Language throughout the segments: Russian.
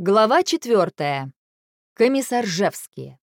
Глава четвертая. Комиссаржевские.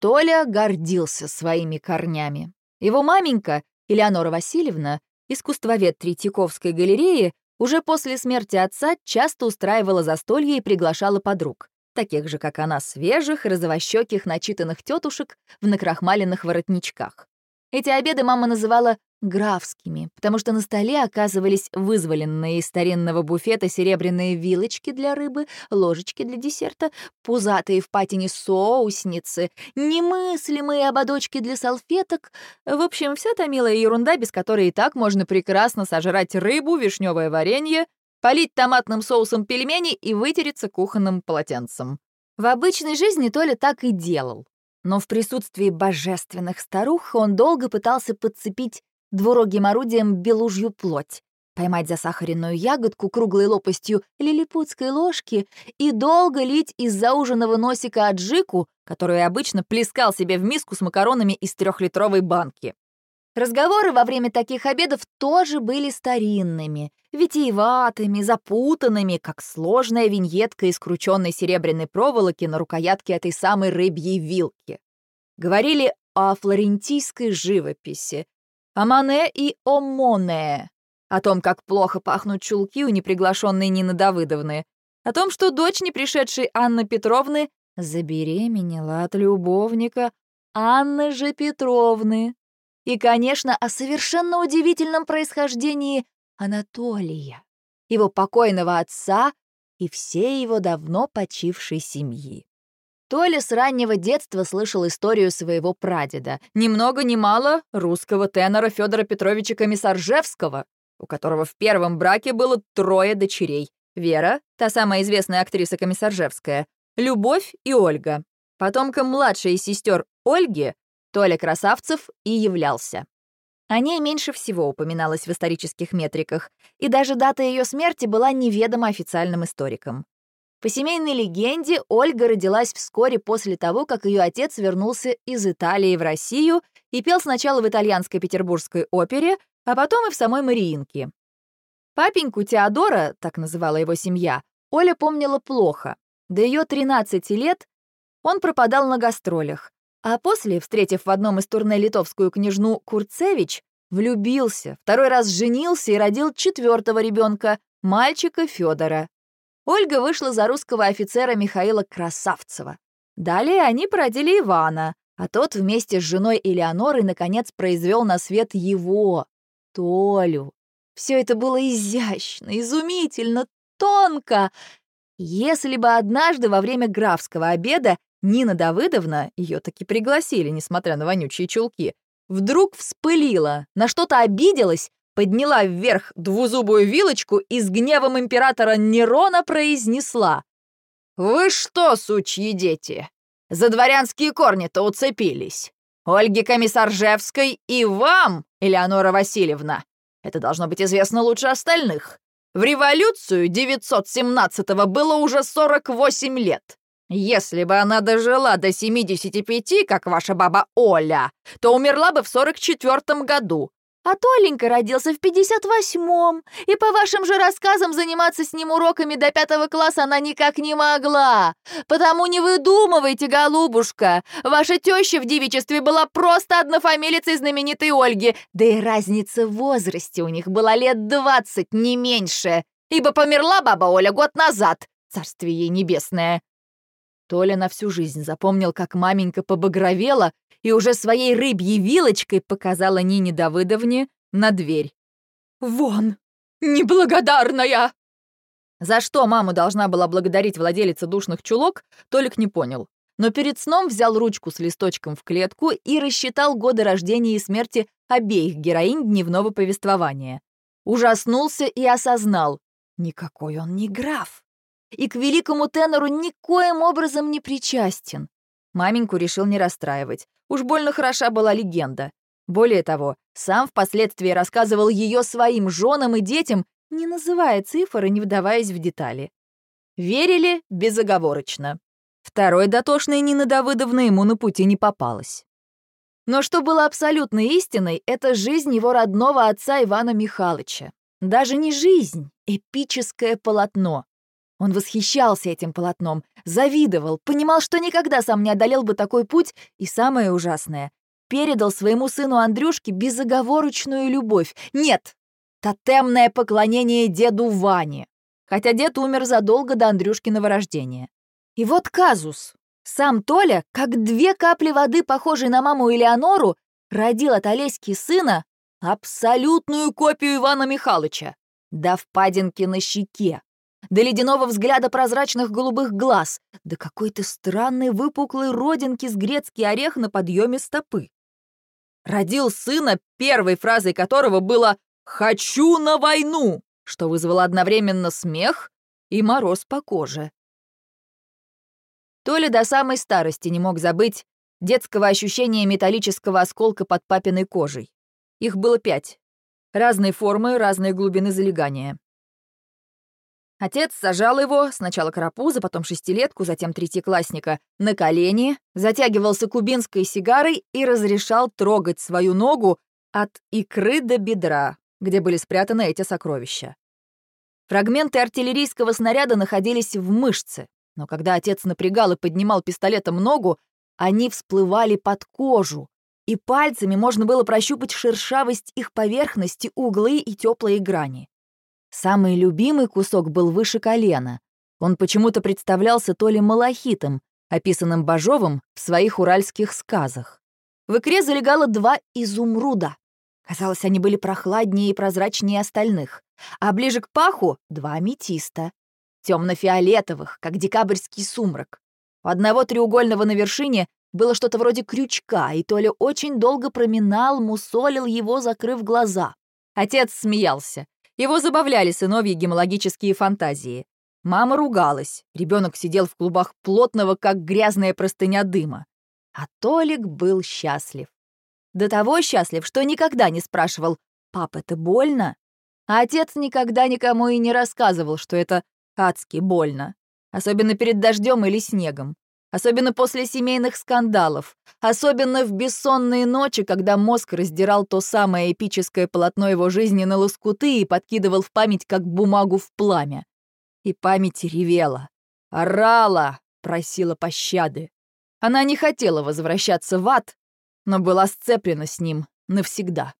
Толя гордился своими корнями. Его маменька, Элеонора Васильевна, искусствовед Третьяковской галереи, уже после смерти отца часто устраивала застолье и приглашала подруг, таких же, как она, свежих, розовощеких, начитанных тетушек в накрахмаленных воротничках. Эти обеды мама называла графскими, потому что на столе оказывались вызволенные из старинного буфета серебряные вилочки для рыбы, ложечки для десерта, пузатые в патине соусницы, немыслимые ободочки для салфеток. В общем, вся та милая ерунда, без которой и так можно прекрасно сожрать рыбу, вишневое варенье, полить томатным соусом пельмени и вытереться кухонным полотенцем. В обычной жизни Толя так и делал. Но в присутствии божественных старух он долго пытался подцепить двурогим орудием белужью плоть, поймать засахаренную ягодку круглой лопастью лилипутской ложки и долго лить из зауженного носика аджику, которую обычно плескал себе в миску с макаронами из трехлитровой банки. Разговоры во время таких обедов тоже были старинными, витиеватыми, запутанными, как сложная виньетка из крученной серебряной проволоки на рукоятке этой самой рыбьей вилки. Говорили о флорентийской живописи, о Мане и о Моне, о том, как плохо пахнут чулки у неприглашенной Нины Давыдовны, о том, что дочь не пришедшей Анны Петровны забеременела от любовника Анны же Петровны. И, конечно, о совершенно удивительном происхождении Анатолия, его покойного отца и всей его давно почившей семьи. Толя с раннего детства слышал историю своего прадеда, ни много ни мало русского тенора Федора Петровича Комиссаржевского, у которого в первом браке было трое дочерей. Вера, та самая известная актриса Комиссаржевская, Любовь и Ольга. Потомком младшей сестер Ольги Толя Красавцев и являлся. О ней меньше всего упоминалось в исторических метриках, и даже дата ее смерти была неведома официальным историкам. По семейной легенде, Ольга родилась вскоре после того, как ее отец вернулся из Италии в Россию и пел сначала в итальянской петербургской опере, а потом и в самой Мариинке. Папеньку Теодора, так называла его семья, Оля помнила плохо. До ее 13 лет он пропадал на гастролях, а после, встретив в одном из турне литовскую княжну Курцевич, влюбился, второй раз женился и родил четвертого ребенка, мальчика Федора. Ольга вышла за русского офицера Михаила Красавцева. Далее они породили Ивана, а тот вместе с женой Элеонорой наконец произвел на свет его, Толю. Все это было изящно, изумительно, тонко. Если бы однажды во время графского обеда Нина Давыдовна, ее таки пригласили, несмотря на вонючие чулки, вдруг вспылила, на что-то обиделась подняла вверх двузубую вилочку и с гневом императора Нерона произнесла. «Вы что, сучьи дети, за дворянские корни-то уцепились? Ольге Комиссаржевской и вам, Элеонора Васильевна. Это должно быть известно лучше остальных. В революцию 917-го было уже 48 лет. Если бы она дожила до 75, как ваша баба Оля, то умерла бы в 44 году, а Толенька родился в 58-м, и по вашим же рассказам заниматься с ним уроками до пятого класса она никак не могла. Потому не выдумывайте, голубушка. Ваша теща в девичестве была просто однофамилицей знаменитой Ольги, да и разница в возрасте у них была лет двадцать, не меньше, ибо померла баба Оля год назад, царствие ей небесное. Толя на всю жизнь запомнил, как маменька побагровела и уже своей рыбьей вилочкой показала Нине Давыдовне на дверь. «Вон! Неблагодарная!» За что маму должна была благодарить владелица душных чулок, Толик не понял. Но перед сном взял ручку с листочком в клетку и рассчитал годы рождения и смерти обеих героинь дневного повествования. Ужаснулся и осознал. Никакой он не граф и к великому тенору никоим образом не причастен. Маменьку решил не расстраивать. Уж больно хороша была легенда. Более того, сам впоследствии рассказывал ее своим женам и детям, не называя цифр и не вдаваясь в детали. Верили безоговорочно. Второй дотошной Нины Давыдовны ему на пути не попалась. Но что было абсолютной истиной, это жизнь его родного отца Ивана Михайловича. Даже не жизнь, эпическое полотно. Он восхищался этим полотном, завидовал, понимал, что никогда сам не одолел бы такой путь, и самое ужасное — передал своему сыну Андрюшке безоговорочную любовь. Нет, тотемное поклонение деду Ване, хотя дед умер задолго до Андрюшкиного рождения. И вот казус. Сам Толя, как две капли воды, похожие на маму Элеонору, родил от Олеськи сына абсолютную копию Ивана Михайловича. До впадинки на щеке, до ледяного взгляда прозрачных голубых глаз, до какой-то странной выпуклой родинки с грецкий орех на подъеме стопы. Родил сына, первой фразой которого было «Хочу на войну!», что вызвало одновременно смех и мороз по коже. Толя до самой старости не мог забыть детского ощущения металлического осколка под папиной кожей. Их было пять. Разные формы, разные глубины залегания. Отец сажал его, сначала карапуза, потом шестилетку, затем третьеклассника, на колени, затягивался кубинской сигарой и разрешал трогать свою ногу от икры до бедра, где были спрятаны эти сокровища. Фрагменты артиллерийского снаряда находились в мышце, но когда отец напрягал и поднимал пистолетом ногу, они всплывали под кожу, и пальцами можно было прощупать шершавость их поверхности, углы и теплые грани. Самый любимый кусок был выше колена. Он почему-то представлялся то ли малахитом, описанным Бажовым в своих уральских сказах. В икре залегало два изумруда. Казалось, они были прохладнее и прозрачнее остальных. А ближе к паху — два аметиста. Темно-фиолетовых, как декабрьский сумрак. У одного треугольного на вершине было что-то вроде крючка, и Толя очень долго проминал, мусолил его, закрыв глаза. Отец смеялся. Его забавляли сыновьи гемологические фантазии. Мама ругалась, ребенок сидел в клубах плотного, как грязная простыня дыма. А Толик был счастлив. До того счастлив, что никогда не спрашивал «Пап, это больно?». А отец никогда никому и не рассказывал, что это адски больно. Особенно перед дождем или снегом. Особенно после семейных скандалов. Особенно в бессонные ночи, когда мозг раздирал то самое эпическое полотно его жизни на лоскуты и подкидывал в память, как бумагу в пламя. И память ревела, орала, просила пощады. Она не хотела возвращаться в ад, но была сцеплена с ним навсегда.